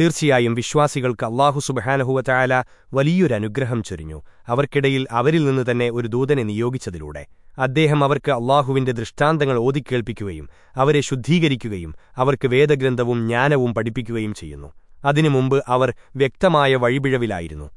തീർച്ചയായും വിശ്വാസികൾക്ക് അള്ളാഹു സുബഹാനഹുവറ്റായാല വലിയൊരനുഗ്രഹം ചൊരിഞ്ഞു. അവർക്കിടയിൽ അവരിൽ നിന്ന് തന്നെ ഒരു ദൂതനെ നിയോഗിച്ചതിലൂടെ. അദ്ദേഹം അവർക്ക് അള്ളാഹുവിന്റെ ദൃഷ്ടാന്തങ്ങൾ ഓതിക്കേൾപ്പിക്കുകയും അവരെ ശുദ്ധീകരിക്കുകയും അവർക്ക് വേദഗ്രന്ഥവും ജ്ഞാനവും പഠിപ്പിക്കുകയും ചെയ്യുന്നു. അതിനു മുമ്പ് അവർ വ്യക്തമായ വഴിപിഴവിലായിരുന്നു.